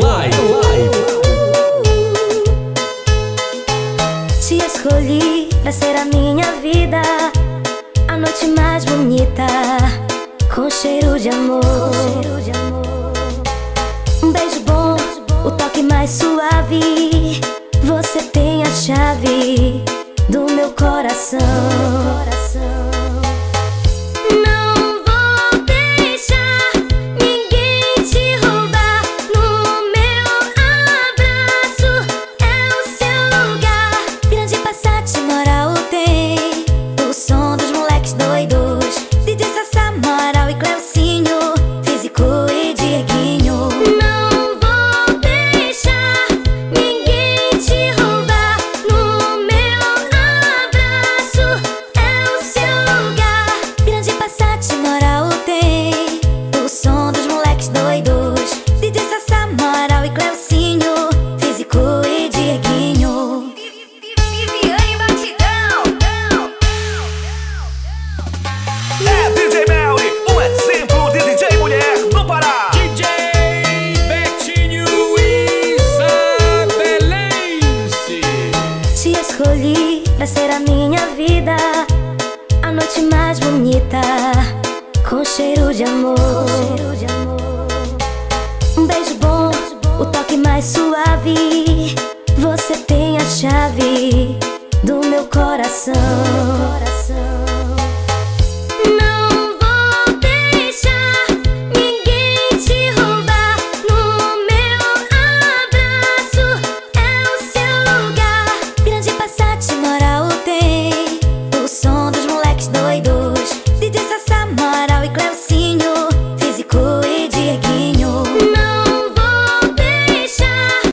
live. Te escolhi pra ser a minha vida, a noite mais bonita, com cheiro de amor. Um beijo bom, o toque mais suave. Você tem a chave do meu coração. Pra ser a minha vida. A noite mais bonita. Com cheiro de amor. Um beijo bom, o toque mais suave. Você tem a chave do meu coração